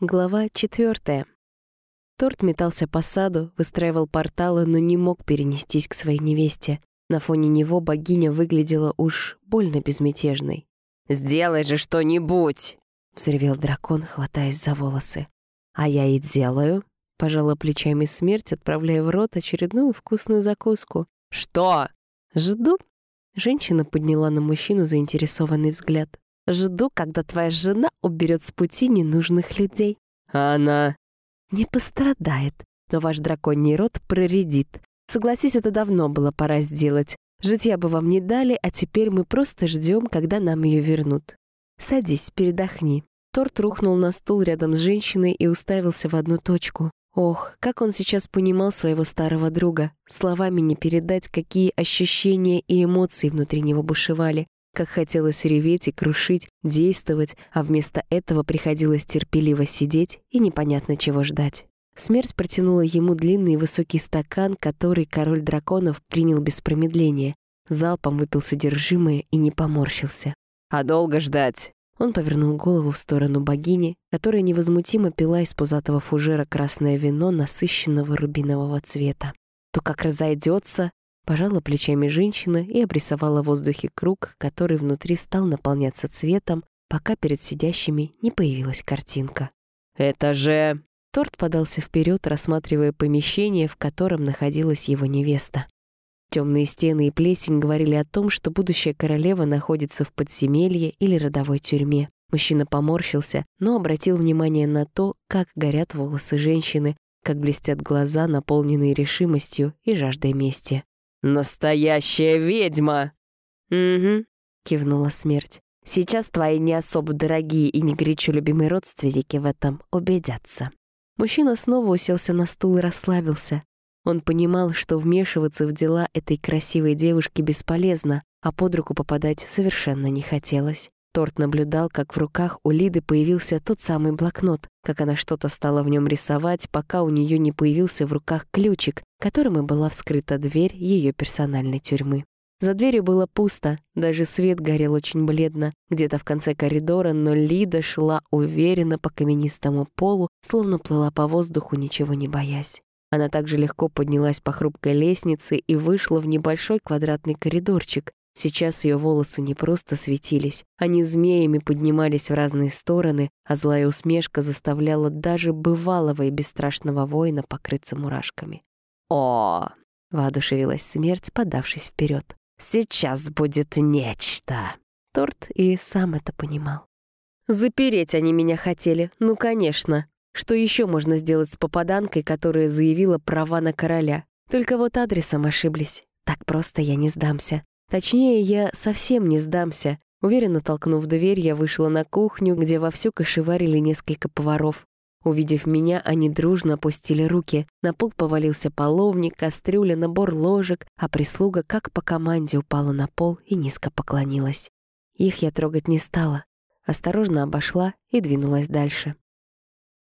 Глава четвертая. Торт метался по саду, выстраивал порталы, но не мог перенестись к своей невесте. На фоне него богиня выглядела уж больно безмятежной. «Сделай же что-нибудь!» — взревел дракон, хватаясь за волосы. «А я и делаю», — пожала плечами смерть, отправляя в рот очередную вкусную закуску. «Что?» «Жду». Женщина подняла на мужчину заинтересованный взгляд. Жду, когда твоя жена уберет с пути ненужных людей. А она... Не пострадает, но ваш драконий род проредит. Согласись, это давно было пора сделать. Житья бы вам не дали, а теперь мы просто ждем, когда нам ее вернут. Садись, передохни. Торт рухнул на стул рядом с женщиной и уставился в одну точку. Ох, как он сейчас понимал своего старого друга. Словами не передать, какие ощущения и эмоции внутри него бушевали. Как хотелось реветь и крушить, действовать, а вместо этого приходилось терпеливо сидеть и непонятно чего ждать. Смерть протянула ему длинный высокий стакан, который король драконов принял без промедления. Залпом выпил содержимое и не поморщился. «А долго ждать?» Он повернул голову в сторону богини, которая невозмутимо пила из пузатого фужера красное вино насыщенного рубинового цвета. То как разойдется, Пожала плечами женщина и обрисовала в воздухе круг, который внутри стал наполняться цветом, пока перед сидящими не появилась картинка. «Это же...» Торт подался вперед, рассматривая помещение, в котором находилась его невеста. Темные стены и плесень говорили о том, что будущая королева находится в подземелье или родовой тюрьме. Мужчина поморщился, но обратил внимание на то, как горят волосы женщины, как блестят глаза, наполненные решимостью и жаждой мести. «Настоящая ведьма!» «Угу», — кивнула смерть. «Сейчас твои не особо дорогие и не горячо любимые родственники в этом убедятся». Мужчина снова уселся на стул и расслабился. Он понимал, что вмешиваться в дела этой красивой девушки бесполезно, а под руку попадать совершенно не хотелось. Торт наблюдал, как в руках у Лиды появился тот самый блокнот, как она что-то стала в нем рисовать, пока у нее не появился в руках ключик, которым и была вскрыта дверь ее персональной тюрьмы. За дверью было пусто, даже свет горел очень бледно, где-то в конце коридора, но Лида шла уверенно по каменистому полу, словно плыла по воздуху, ничего не боясь. Она также легко поднялась по хрупкой лестнице и вышла в небольшой квадратный коридорчик, Сейчас ее волосы не просто светились, они змеями поднимались в разные стороны, а злая усмешка заставляла даже бывалого и бесстрашного воина покрыться мурашками. «О!» — воодушевилась смерть, подавшись вперед. «Сейчас будет нечто!» Торт и сам это понимал. «Запереть они меня хотели, ну, конечно. Что еще можно сделать с попаданкой, которая заявила права на короля? Только вот адресом ошиблись. Так просто я не сдамся. Точнее, я совсем не сдамся. Уверенно толкнув дверь, я вышла на кухню, где вовсю кошеварили несколько поваров. Увидев меня, они дружно опустили руки. На пол повалился половник, кастрюля, набор ложек, а прислуга как по команде упала на пол и низко поклонилась. Их я трогать не стала. Осторожно обошла и двинулась дальше.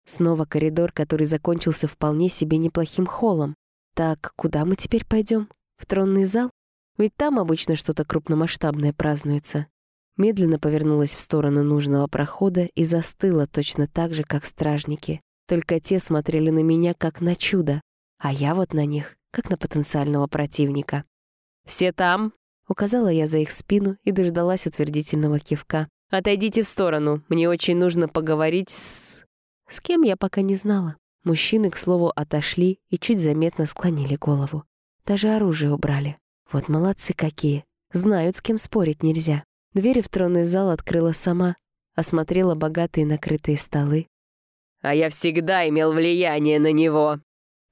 Снова коридор, который закончился вполне себе неплохим холлом. Так, куда мы теперь пойдем? В тронный зал? Ведь там обычно что-то крупномасштабное празднуется. Медленно повернулась в сторону нужного прохода и застыла точно так же, как стражники. Только те смотрели на меня как на чудо, а я вот на них, как на потенциального противника. «Все там?» — указала я за их спину и дождалась утвердительного кивка. «Отойдите в сторону, мне очень нужно поговорить с...» С кем я пока не знала. Мужчины, к слову, отошли и чуть заметно склонили голову. Даже оружие убрали. Вот молодцы какие. Знают, с кем спорить нельзя. Двери в тронный зал открыла сама, осмотрела богатые накрытые столы. «А я всегда имел влияние на него!»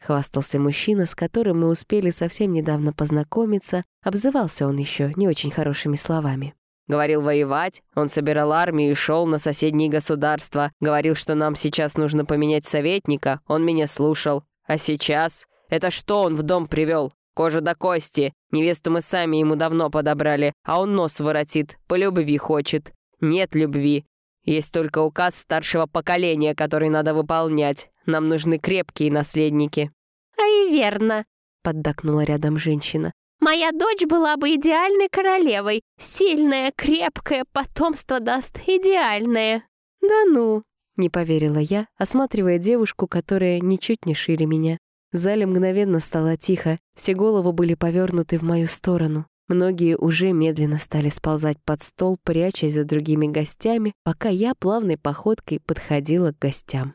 Хвастался мужчина, с которым мы успели совсем недавно познакомиться. Обзывался он еще не очень хорошими словами. Говорил воевать, он собирал армию и шел на соседние государства. Говорил, что нам сейчас нужно поменять советника, он меня слушал. А сейчас? Это что он в дом привел? Кожа до кости. Невесту мы сами ему давно подобрали, а он нос воротит, по любви хочет. Нет любви. Есть только указ старшего поколения, который надо выполнять. Нам нужны крепкие наследники». «А и верно», — поддакнула рядом женщина. «Моя дочь была бы идеальной королевой. Сильная, крепкая, потомство даст идеальное». «Да ну», — Не поверила я, осматривая девушку, которая ничуть не шире меня. В зале мгновенно стало тихо, все головы были повернуты в мою сторону. Многие уже медленно стали сползать под стол, прячась за другими гостями, пока я плавной походкой подходила к гостям.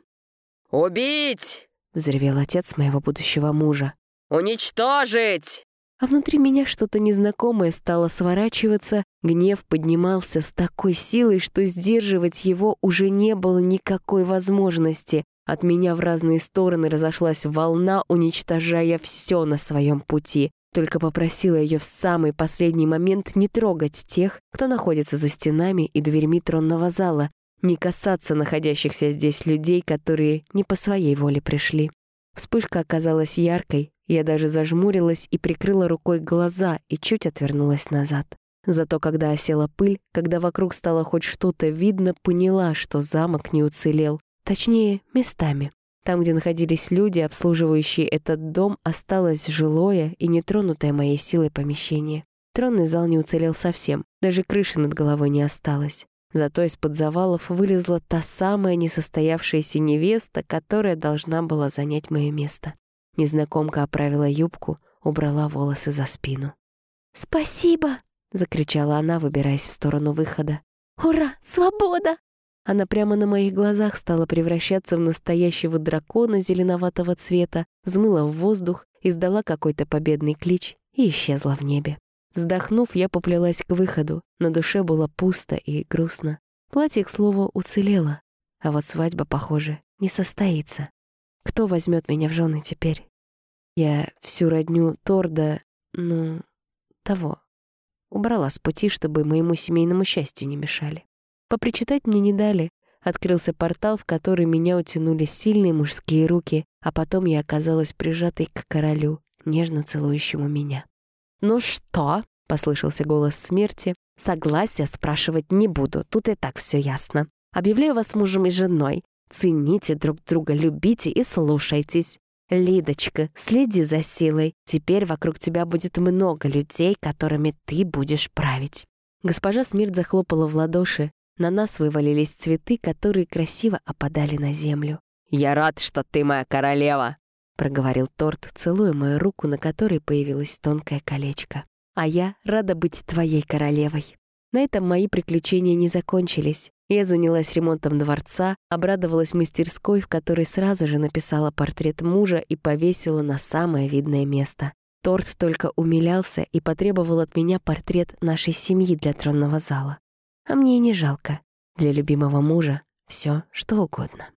«Убить!» — взревел отец моего будущего мужа. «Уничтожить!» А внутри меня что-то незнакомое стало сворачиваться, гнев поднимался с такой силой, что сдерживать его уже не было никакой возможности. От меня в разные стороны разошлась волна, уничтожая все на своем пути. Только попросила ее в самый последний момент не трогать тех, кто находится за стенами и дверьми тронного зала, не касаться находящихся здесь людей, которые не по своей воле пришли. Вспышка оказалась яркой, я даже зажмурилась и прикрыла рукой глаза и чуть отвернулась назад. Зато когда осела пыль, когда вокруг стало хоть что-то видно, поняла, что замок не уцелел. Точнее, местами. Там, где находились люди, обслуживающие этот дом, осталось жилое и нетронутое моей силой помещение. Тронный зал не уцелел совсем, даже крыши над головой не осталось. Зато из-под завалов вылезла та самая несостоявшаяся невеста, которая должна была занять мое место. Незнакомка оправила юбку, убрала волосы за спину. «Спасибо!» — закричала она, выбираясь в сторону выхода. «Ура! Свобода!» Она прямо на моих глазах стала превращаться в настоящего дракона зеленоватого цвета, взмыла в воздух, издала какой-то победный клич и исчезла в небе. Вздохнув, я поплелась к выходу. На душе было пусто и грустно. Платье, к слову, уцелело. А вот свадьба, похоже, не состоится. Кто возьмет меня в жены теперь? Я всю родню Торда, ну, того, убрала с пути, чтобы моему семейному счастью не мешали. Попричитать мне не дали. Открылся портал, в который меня утянули сильные мужские руки, а потом я оказалась прижатой к королю, нежно целующему меня. «Ну что?» — послышался голос смерти. «Согласия спрашивать не буду, тут и так все ясно. Объявляю вас мужем и женой. Цените друг друга, любите и слушайтесь. Лидочка, следи за силой. Теперь вокруг тебя будет много людей, которыми ты будешь править». Госпожа Смерть захлопала в ладоши, на нас вывалились цветы, которые красиво опадали на землю. «Я рад, что ты моя королева!» — проговорил торт, целуя мою руку, на которой появилось тонкое колечко. «А я рада быть твоей королевой». На этом мои приключения не закончились. Я занялась ремонтом дворца, обрадовалась мастерской, в которой сразу же написала портрет мужа и повесила на самое видное место. Торт только умилялся и потребовал от меня портрет нашей семьи для тронного зала. А мне и не жалко. Для любимого мужа все что угодно.